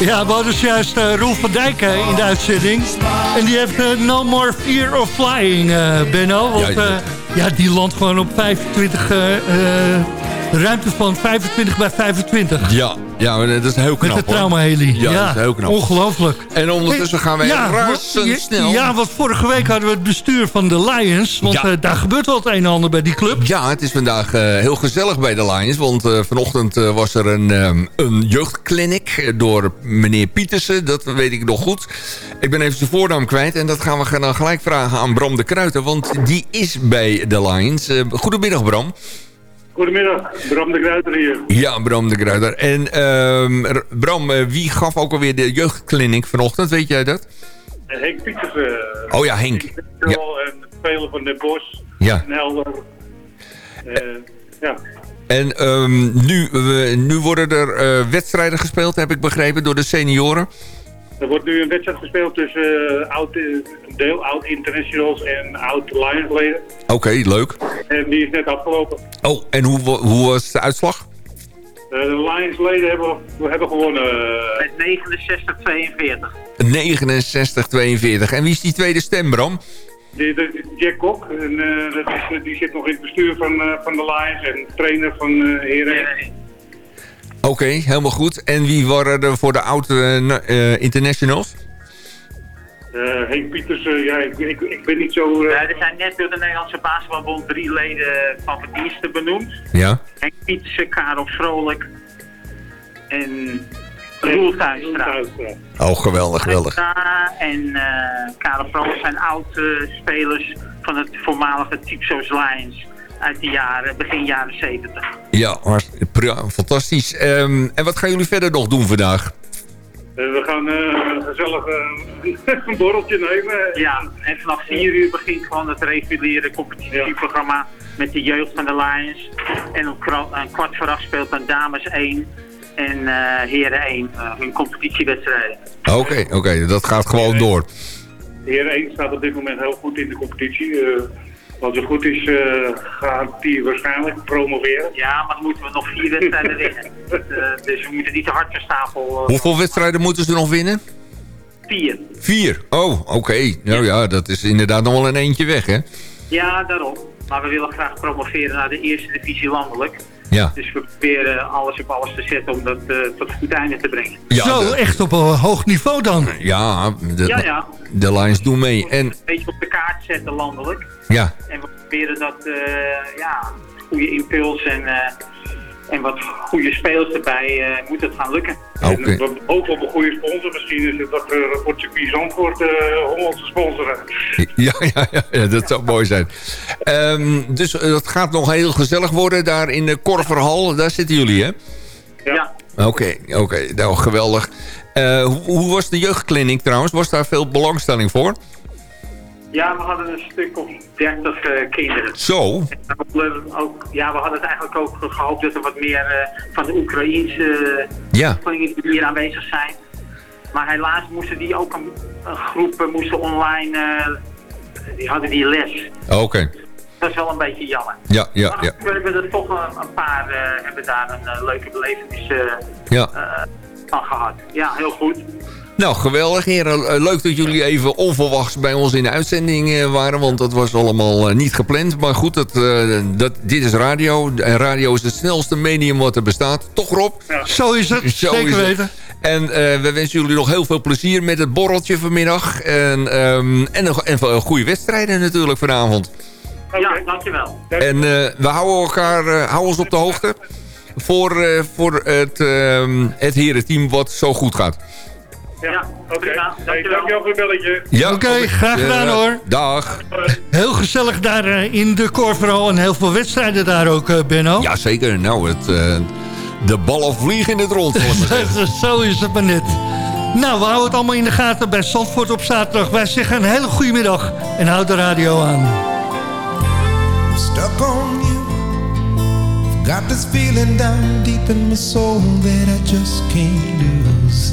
Ja, we hadden dus juist uh, Roel van Dijk uh, in de uitzending. En die heeft uh, No More Fear of Flying, Benno. Want ja, ja, die landt gewoon op 25 ruimte van 25 bij 25. Ja, ja dat is heel knap. Met de trauma-heli. Ja, ja, dat is heel knap. Ongelooflijk. En ondertussen gaan wij ja, razendsnel. Ja, want vorige week hadden we het bestuur van de Lions. Want ja. uh, daar gebeurt wel het een en ander bij die club. Ja, het is vandaag uh, heel gezellig bij de Lions. Want uh, vanochtend was er een, um, een jeugdkliniek door meneer Pietersen. Dat weet ik nog goed. Ik ben even zijn voornaam kwijt. En dat gaan we dan gelijk vragen aan Bram de Kruiter. Want die is bij de Lions. goedemiddag Bram. Goedemiddag, Bram de Kruiter hier. Ja, Bram de Kruiter. En uh, Bram, uh, wie gaf ook alweer de jeugdkliniek vanochtend? Weet jij dat? Uh, Henk Pietersen. oh ja, Henk. Ja. En speler van de Bos. Ja. En Helder. ja. En um, nu, nu worden er wedstrijden gespeeld, heb ik begrepen, door de senioren. Er wordt nu een wedstrijd gespeeld tussen uh, oud, een deel oud-internationals en oud-Lions-leden. Oké, leuk. En die is net afgelopen. Oh, en hoe, hoe was de uitslag? Uh, de Lions-leden hebben, hebben gewonnen. Met 69-42. 69-42. En wie is die tweede stem, Bram? Die, de, Jack Kok. En, uh, dat is, die zit nog in het bestuur van, van de Lions en trainer van uh, Heren. Oké, okay, helemaal goed. En wie waren er voor de oude uh, internationals? Uh, Henk Pieters, ja, ik, ik, ik, ben niet zo... Uh... Ja, er zijn net door de Nederlandse basketbalbond drie leden van verdiensten benoemd. Ja. Henk Pietersen, Karel Vrolijk en Roel Tuinstra. Oh, geweldig, geweldig. En uh, Karel Vrolijk zijn oud-spelers van het voormalige Tipsos Lions uit de jaren, begin jaren 70. Ja, fantastisch. Um, en wat gaan jullie verder nog doen vandaag? Uh, we gaan uh, gezellig uh, een borreltje nemen. Ja, en vanaf 4 uur begint gewoon het reguliere competitieprogramma ja. met de jeugd van de Lions. En om een kwart voor acht speelt dan dames 1 en heren 1 hun competitiewedstrijden. Oké, okay, oké, okay, dat gaat gewoon door. De heren 1 staat op dit moment heel goed in de competitie. Als het goed is, uh, gaat die waarschijnlijk promoveren. Ja, maar dan moeten we nog vier wedstrijden winnen. Uh, dus we moeten niet te hard van stapel... Uh, Hoeveel wedstrijden moeten ze nog winnen? Vier. Vier? Oh, oké. Okay. Nou ja. ja, dat is inderdaad nog wel een eentje weg, hè? Ja, daarom. Maar we willen graag promoveren naar de eerste divisie landelijk. Ja. Dus we proberen alles op alles te zetten om dat uh, tot goed einde te brengen. Ja, Zo, echt op een hoog niveau dan. Ja, de, ja, ja. de Lions doen mee. En... Een beetje op de kaart zetten landelijk. Ja. En we proberen dat, uh, ja, goede impuls en, uh, en wat goede spelers erbij uh, moet het gaan lukken. Okay. We hopen op een goede sponsor. Misschien is het dat uh, voor circuit Zandvoort uh, Hollandse sponsoren. Ja, ja, ja, ja, dat zou mooi zijn. Um, dus het gaat nog heel gezellig worden daar in de Korverhal. Daar zitten jullie, hè? Ja. Oké, okay, oké. Okay. Nou, geweldig. Uh, hoe, hoe was de jeugdkliniek trouwens? Was daar veel belangstelling voor? Ja, we hadden een stuk of 30 uh, kinderen. Zo? Ook, ja, we hadden het eigenlijk ook gehoopt dat er wat meer uh, van de Oekraïense ja. hier aanwezig zijn. Maar helaas moesten die ook een, een groep moesten online, die hadden die les. Oké. Okay. Dat is wel een beetje jammer. Ja, ja, maar ja. we hebben er toch een, een paar hebben daar een leuke belevenis ja. van gehad. Ja, heel goed. Nou, geweldig heren. Leuk dat jullie even onverwachts bij ons in de uitzending waren. Want dat was allemaal niet gepland. Maar goed, dat, dat, dit is radio. En radio is het snelste medium wat er bestaat. Toch Rob? Ja. Zo is het, Zo zeker is weten. Het. En uh, we wensen jullie nog heel veel plezier met het borreltje vanmiddag. En, um, en, en goede wedstrijden natuurlijk vanavond. Okay. Ja, dankjewel. En uh, we houden elkaar uh, houden ons op de hoogte. Voor, voor het, het herenteam wat zo goed gaat. Ja, oké. Okay. Hey, dankjewel voor het belletje. Ja, oké, okay, graag gedaan uh, hoor. Dag. Heel gezellig daar uh, in de Corvero en heel veel wedstrijden daar ook, uh, Benno. Ja, zeker. Nou, het, de ballen vliegen in het rond. Zo is het maar net. Nou, we houden het allemaal in de gaten bij Zandvoort op zaterdag. Wij zeggen een hele goede middag en houd de radio aan. Stuck on you Got this feeling down deep in my soul That I just can't lose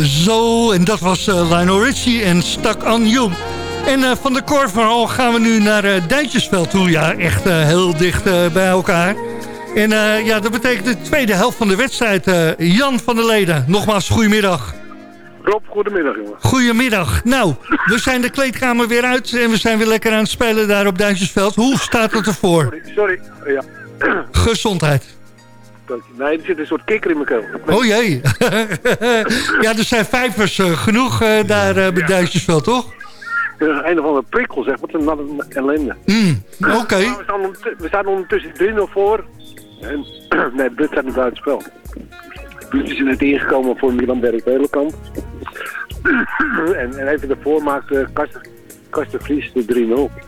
Zo, en dat was eh, Lionel Richie en Stuck on You. En eh, van de Korverhal gaan we nu naar eh Duintjesveld toe. Ja, echt heel dicht bij elkaar. En ja, dat betekent de tweede helft van de wedstrijd. Jan van der Leden, nogmaals goedemiddag. Rob, goedemiddag jongen. Goedemiddag. Nou, we zijn de kleedkamer weer uit en we zijn weer lekker aan het spelen daar op Duintjesveld. Hoe staat het ervoor? Sorry, sorry. Ja. Gezondheid. Nee, er zit een soort kikker in mijn keel. Oh jee. ja, er zijn vijvers eh, genoeg eh, daar eh, bij Duintjesveld, toch? Ja, Een of andere prikkel, zeg. Wat een, wat een ellende. Hmm, Oké. Maar We, staan ondertu- we staan ondertussen 3-0 voor. En, nee, de Brits staat nu buiten spel. De Brits is net ingekomen voor Milan Berg Belenkamp. en, en even daarvoor maakt uh, Karsten, Karsten Vries de 3-0.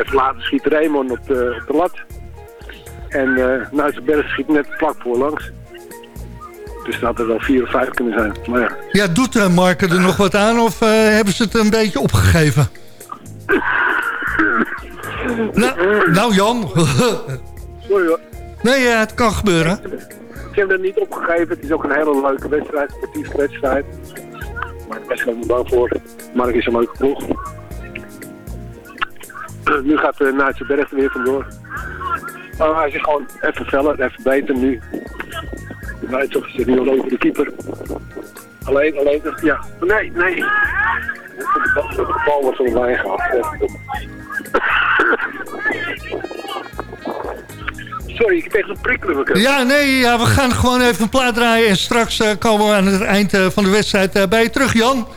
Even later schiet Raymond op de, op de lat. En uh, Nuitsenberg schiet net vlak voor langs. Dus dat er wel vier of vijf kunnen zijn. Maar ja, Ja, doet uh, Marken er nog wat aan of eh, hebben ze het een beetje opgegeven? nou, nou Jan. sorry hoor. nee, ja, het kan gebeuren. Ze hebben het niet opgegeven. Het is ook een hele leuke wedstrijd, sportieve wedstrijd. Maar ik ben er niet bang voor. Mark is een leuke ploeg. nu gaat de Naartse Berg er weer vandoor. Maar hij is gewoon even feller, even beter nu. Nee, toch zit nu al over de keeper. Alleen, alleen, ja. Nee, nee. De bal- de bal wordt zo lijn gehad. Sorry, ik kreeg een prikkel. Ja, nee, ja, we gaan gewoon even een plaat draaien en straks eh, komen we aan het eind eh, van de wedstrijd eh, bij je terug, Jan.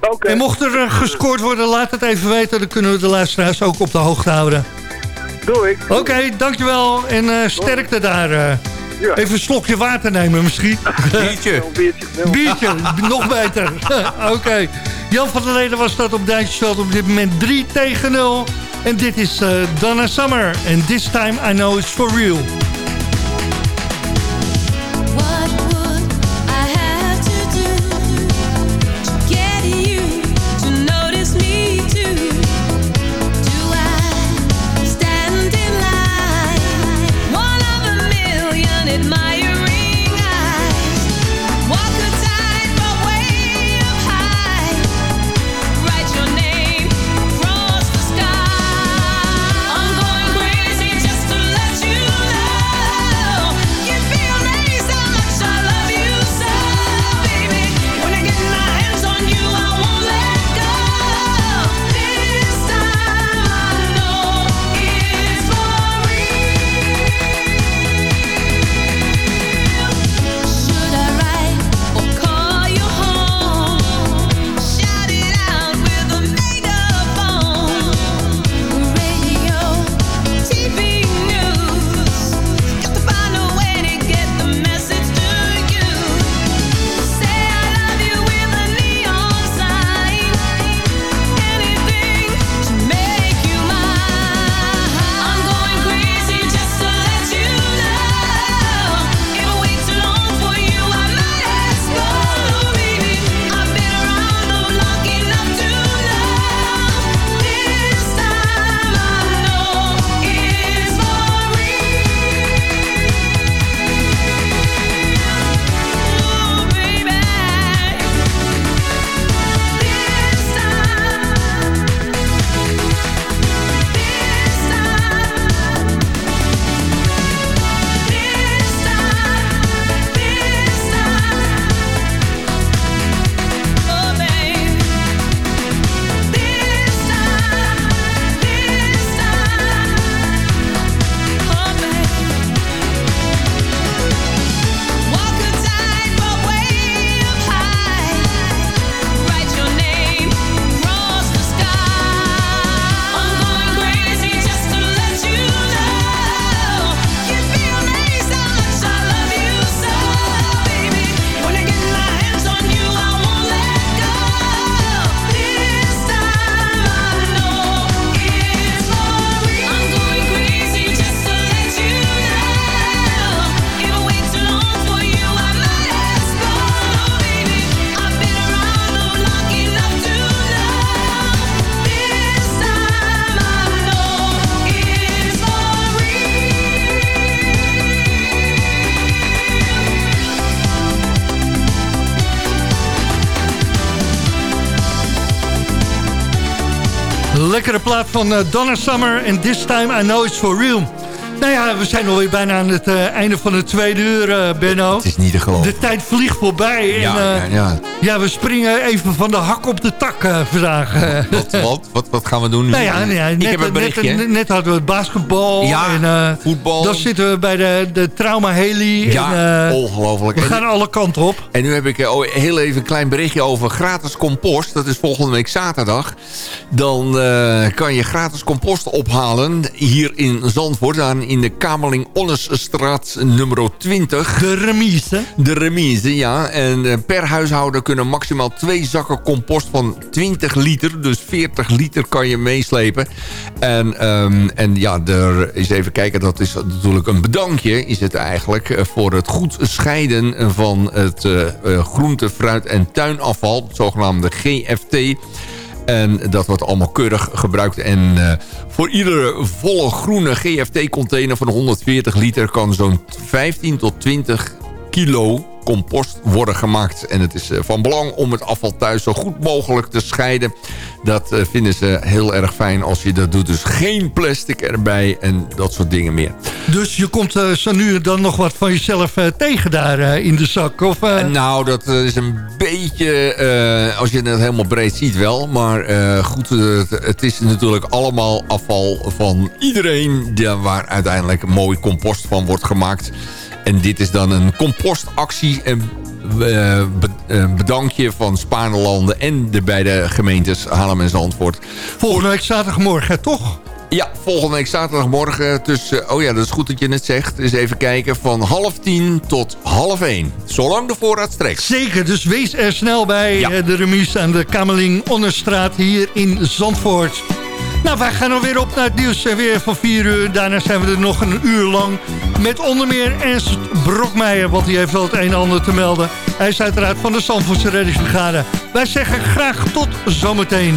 Oké. En mocht er gescoord worden, laat het even weten. Dan kunnen we de luisteraars ook op de hoogte houden. Doe ik. Oké, dankjewel en eh, sterkte daar. eh. Ja. Even een slokje water nemen misschien. Biertje. Biertje. nog beter. Oké. Jan van der Leden was dat op Duintjesveld op dit moment 3 tegen 0. En dit is eh, Donna Summer. En this time I know it's for real. Lekkere plaat van uh, Donna Summer en This Time I Know It's For Real. Nou ja, we zijn alweer bijna aan het uh, einde van het tweede uur, uh, Benno. Het is niet te geloven. De tijd vliegt voorbij. En, ja, ja, ja. ja, we springen even van de hak op de tak vandaag. Wat, wat, wat, wat, gaan we doen nu? Nou ja, ja net, Ik heb een berichtje. Net, net, hadden we het basketbal. Ja, en, voetbal. Dan zitten we bij de, de Trauma Heli. Ja, en, ongelooflijk. We gaan alle kanten op. En nu heb ik oh, heel even een klein berichtje over gratis compost. Dat is volgende week zaterdag. Dan kan je gratis compost ophalen hier in Zandvoort. Aan in de Kamerling Onnesstraat nummer 20. De remise. De remise, ja. En uh, per huishouden kunnen maximaal twee zakken compost van 20 liter. Dus 40 liter kan je meeslepen. En, um, en ja, er is even kijken. Dat is natuurlijk een bedankje, is het eigenlijk. Uh, voor het goed scheiden van het uh, groente, fruit en tuinafval. Het zogenaamde GFT. En dat wordt allemaal keurig gebruikt. En uh, voor iedere volle groene GFT-container van 140 liter... kan zo'n 15 tot 20 kilo compost worden gemaakt. En het is van belang om het afval thuis zo goed mogelijk te scheiden. Dat uh, vinden ze heel erg fijn als je dat doet. Dus geen plastic erbij en dat soort dingen meer. Dus je komt uh, zo nu dan nog wat van jezelf uh, tegen daar in de zak? Of, nou, dat is een beetje... als je het helemaal breed ziet wel. Maar goed, het, het, is natuurlijk allemaal afval van iedereen... waar uiteindelijk mooi compost van wordt gemaakt... En dit is dan een compostactie. En bedankje van Spaarnelanden en de beide gemeentes Haarlem en Zandvoort. Volgende week zaterdagmorgen, toch? Ja, volgende week zaterdagmorgen tussen... Oh ja, dat is goed dat je het zegt. Dus even kijken, van half tien tot half één. Zolang de voorraad strekt. Zeker, dus wees er snel bij. Ja. De remise aan de Kameling Onnerstraat hier in Zandvoort. Nou, wij gaan alweer op naar het nieuws weer van 4 uur. Daarna zijn we er nog een uur lang met onder meer Ernst Brokmeijer... want die heeft wel het een en ander te melden. Hij is uiteraard van de Zandvoortse reddingsbrigade. Wij zeggen graag tot zometeen.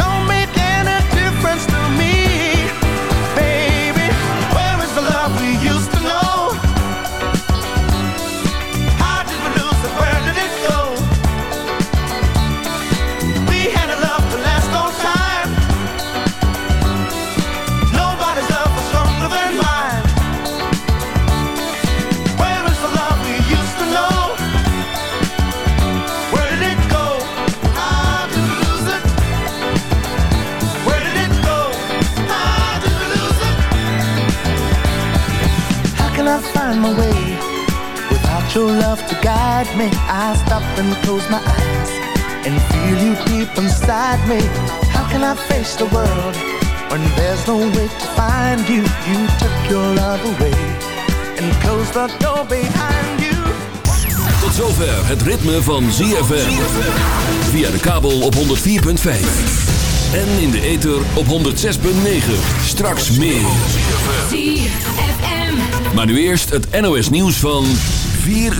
your love to guide me? I stop and close my eyes and feel you deep inside me. How can I face the world when there's no way to find you? You took your love away and closed the door behind you. Tot zover het ritme van ZFM. Via de kabel op 104.5. En in de ether op 106.9. Straks meer. Maar nu eerst het NOS nieuws van 4 uur.